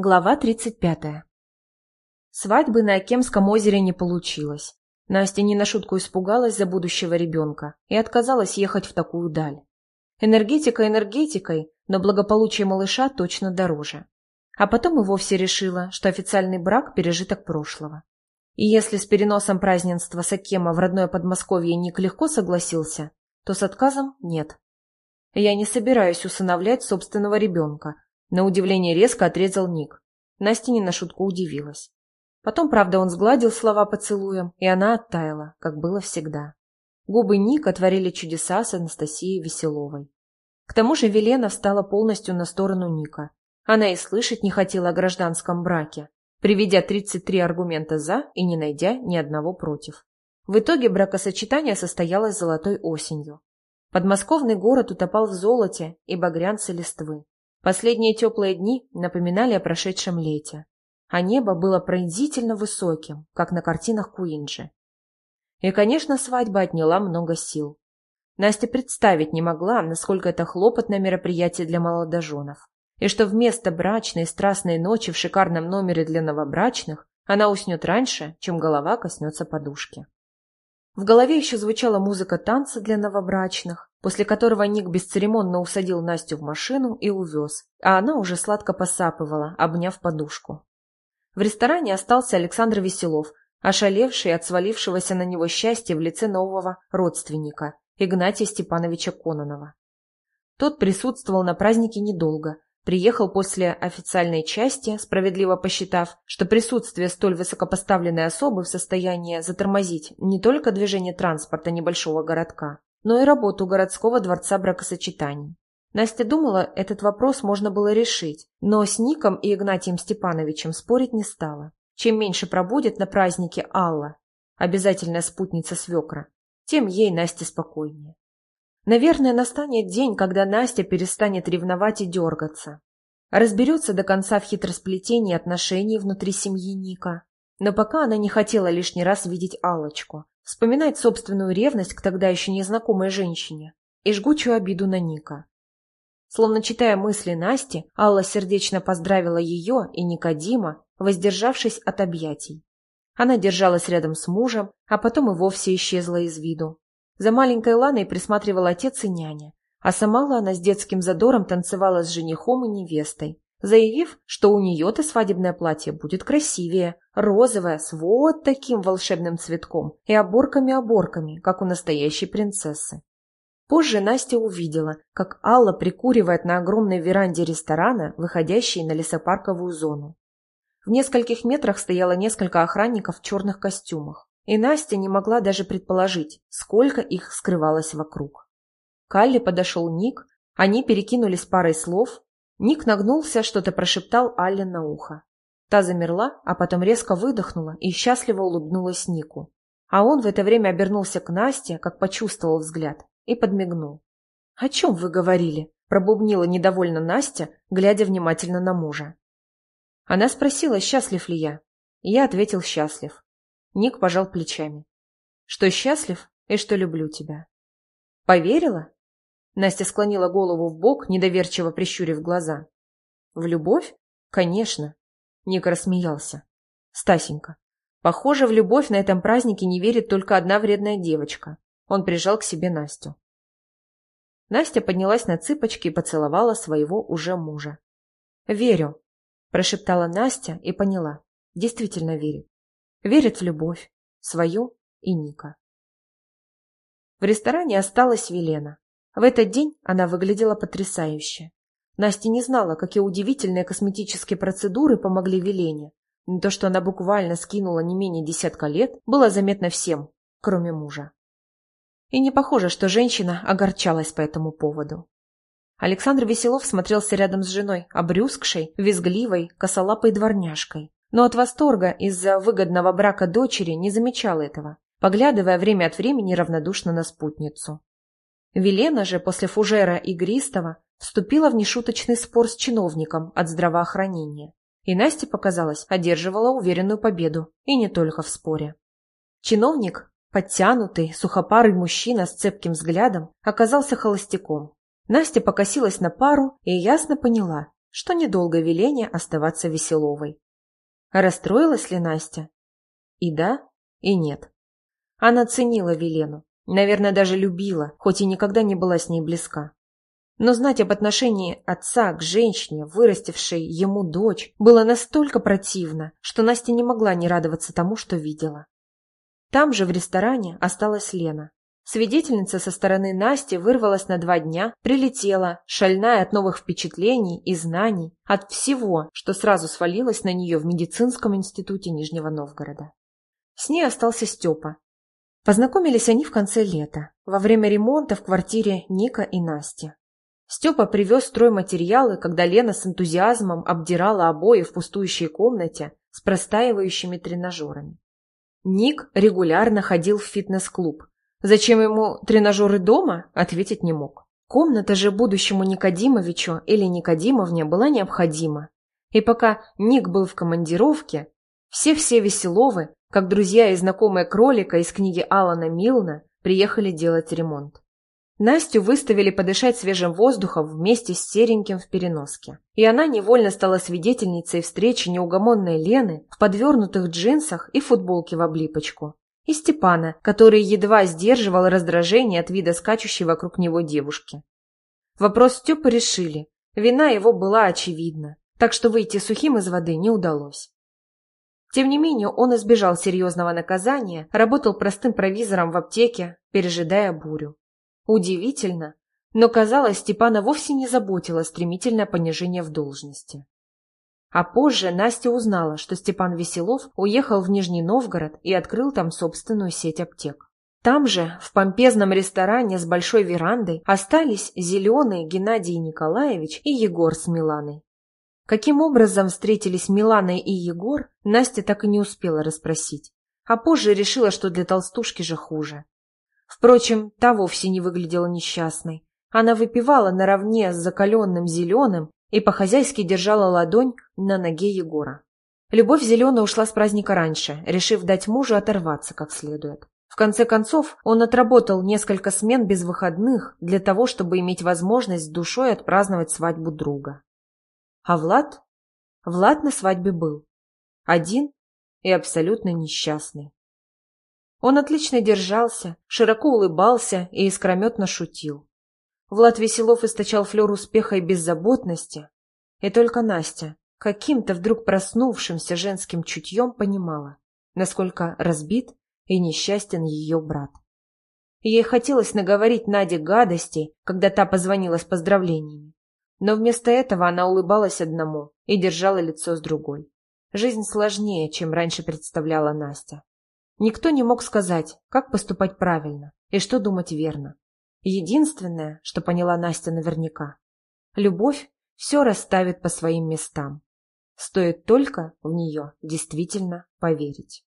Глава 35. Свадьбы на Акемском озере не получилось. Настя не на шутку испугалась за будущего ребенка и отказалась ехать в такую даль. Энергетика энергетикой, но благополучие малыша точно дороже. А потом и вовсе решила, что официальный брак – пережиток прошлого. И если с переносом празднества с Акема в родное Подмосковье Ник легко согласился, то с отказом нет. Я не собираюсь усыновлять собственного ребенка – на удивление резко отрезал Ник. Настя не на шутку удивилась. Потом, правда, он сгладил слова поцелуем, и она оттаяла, как было всегда. Губы Ника творили чудеса с Анастасией Веселовой. К тому же Велена встала полностью на сторону Ника. Она и слышать не хотела о гражданском браке, приведя 33 аргумента «за» и не найдя ни одного против. В итоге бракосочетание состоялось золотой осенью. Подмосковный город утопал в золоте и багрянце листвы. Последние теплые дни напоминали о прошедшем лете, а небо было пронзительно высоким, как на картинах Куинджи. И, конечно, свадьба отняла много сил. Настя представить не могла, насколько это хлопотное мероприятие для молодоженов, и что вместо брачной страстной ночи в шикарном номере для новобрачных она уснет раньше, чем голова коснется подушки. В голове еще звучала музыка танца для новобрачных, после которого Ник бесцеремонно усадил Настю в машину и увез, а она уже сладко посапывала, обняв подушку. В ресторане остался Александр Веселов, ошалевший от свалившегося на него счастья в лице нового родственника, Игнатия Степановича Кононова. Тот присутствовал на празднике недолго, приехал после официальной части, справедливо посчитав, что присутствие столь высокопоставленной особы в состоянии затормозить не только движение транспорта небольшого городка, но и работу городского дворца бракосочетаний. Настя думала, этот вопрос можно было решить, но с Ником и Игнатием Степановичем спорить не стала. Чем меньше пробудет на празднике Алла, обязательная спутница свекра, тем ей Насте спокойнее. Наверное, настанет день, когда Настя перестанет ревновать и дергаться. Разберется до конца в хитросплетении отношений внутри семьи Ника. Но пока она не хотела лишний раз видеть Аллочку, вспоминать собственную ревность к тогда еще незнакомой женщине и жгучую обиду на Ника. Словно читая мысли Насти, Алла сердечно поздравила ее и Никодима, воздержавшись от объятий. Она держалась рядом с мужем, а потом и вовсе исчезла из виду. За маленькой Ланой присматривал отец и няня, а сама Лана с детским задором танцевала с женихом и невестой, заявив, что у нее-то свадебное платье будет красивее, розовое, с вот таким волшебным цветком и оборками-оборками, как у настоящей принцессы. Позже Настя увидела, как Алла прикуривает на огромной веранде ресторана, выходящей на лесопарковую зону. В нескольких метрах стояло несколько охранников в черных костюмах, и Настя не могла даже предположить, сколько их скрывалось вокруг. К Алле подошел Ник, они перекинулись парой слов, Ник нагнулся, что-то прошептал Алле на ухо. Та замерла, а потом резко выдохнула и счастливо улыбнулась Нику. А он в это время обернулся к Насте, как почувствовал взгляд, и подмигнул. «О чем вы говорили?» – пробубнила недовольно Настя, глядя внимательно на мужа. Она спросила, счастлив ли я. Я ответил «счастлив». Ник пожал плечами. «Что счастлив и что люблю тебя». «Поверила?» Настя склонила голову в бок, недоверчиво прищурив глаза. «В любовь? Конечно. Ника рассмеялся. «Стасенька, похоже, в любовь на этом празднике не верит только одна вредная девочка». Он прижал к себе Настю. Настя поднялась на цыпочки и поцеловала своего уже мужа. «Верю», – прошептала Настя и поняла. Действительно верит. Верит в любовь, свою и Ника. В ресторане осталась Велена. В этот день она выглядела потрясающе. Настя не знала, какие удивительные косметические процедуры помогли Велене. Но то, что она буквально скинула не менее десятка лет, было заметно всем, кроме мужа. И не похоже, что женщина огорчалась по этому поводу. Александр Веселов смотрелся рядом с женой, обрюзгшей, визгливой, косолапой дворняжкой. Но от восторга из-за выгодного брака дочери не замечал этого, поглядывая время от времени равнодушно на спутницу. Велена же после фужера игристого вступила в нешуточный спор с чиновником от здравоохранения. И Насте, показалось, одерживала уверенную победу, и не только в споре. Чиновник, подтянутый, сухопарый мужчина с цепким взглядом, оказался холостяком. Настя покосилась на пару и ясно поняла, что недолго веление оставаться веселовой. Расстроилась ли Настя? И да, и нет. Она ценила Велену, наверное, даже любила, хоть и никогда не была с ней близка. Но знать об отношении отца к женщине, вырастившей ему дочь, было настолько противно, что Настя не могла не радоваться тому, что видела. Там же в ресторане осталась Лена. Свидетельница со стороны Насти вырвалась на два дня, прилетела, шальная от новых впечатлений и знаний, от всего, что сразу свалилось на нее в медицинском институте Нижнего Новгорода. С ней остался Степа. Познакомились они в конце лета, во время ремонта в квартире Ника и Насти. Степа привез стройматериалы, когда Лена с энтузиазмом обдирала обои в пустующей комнате с простаивающими тренажерами. Ник регулярно ходил в фитнес-клуб. Зачем ему тренажеры дома, ответить не мог. Комната же будущему Никодимовичу или Никодимовне была необходима. И пока Ник был в командировке, все-все Веселовы, как друзья и знакомые кролика из книги Алана Милна, приехали делать ремонт. Настю выставили подышать свежим воздухом вместе с сереньким в переноске. И она невольно стала свидетельницей встречи неугомонной Лены в подвернутых джинсах и футболке в облипочку. И Степана, который едва сдерживал раздражение от вида скачущей вокруг него девушки. Вопрос Степы решили. Вина его была очевидна, так что выйти сухим из воды не удалось. Тем не менее, он избежал серьезного наказания, работал простым провизором в аптеке, пережидая бурю. Удивительно, но, казалось, Степана вовсе не заботило стремительное понижение в должности. А позже Настя узнала, что Степан Веселов уехал в Нижний Новгород и открыл там собственную сеть аптек. Там же, в помпезном ресторане с большой верандой, остались зеленые Геннадий Николаевич и Егор с Миланой. Каким образом встретились Милана и Егор, Настя так и не успела расспросить, а позже решила, что для толстушки же хуже. Впрочем, та вовсе не выглядела несчастной. Она выпивала наравне с закаленным зеленым и по-хозяйски держала ладонь на ноге Егора. Любовь зеленая ушла с праздника раньше, решив дать мужу оторваться как следует. В конце концов, он отработал несколько смен без выходных для того, чтобы иметь возможность с душой отпраздновать свадьбу друга. А Влад? Влад на свадьбе был. Один и абсолютно несчастный. Он отлично держался, широко улыбался и искрометно шутил. Влад Веселов источал флер успеха и беззаботности, и только Настя, каким-то вдруг проснувшимся женским чутьем, понимала, насколько разбит и несчастен ее брат. Ей хотелось наговорить Наде гадостей, когда та позвонила с поздравлениями. Но вместо этого она улыбалась одному и держала лицо с другой. Жизнь сложнее, чем раньше представляла Настя. Никто не мог сказать, как поступать правильно и что думать верно. Единственное, что поняла Настя наверняка, любовь все расставит по своим местам. Стоит только в нее действительно поверить.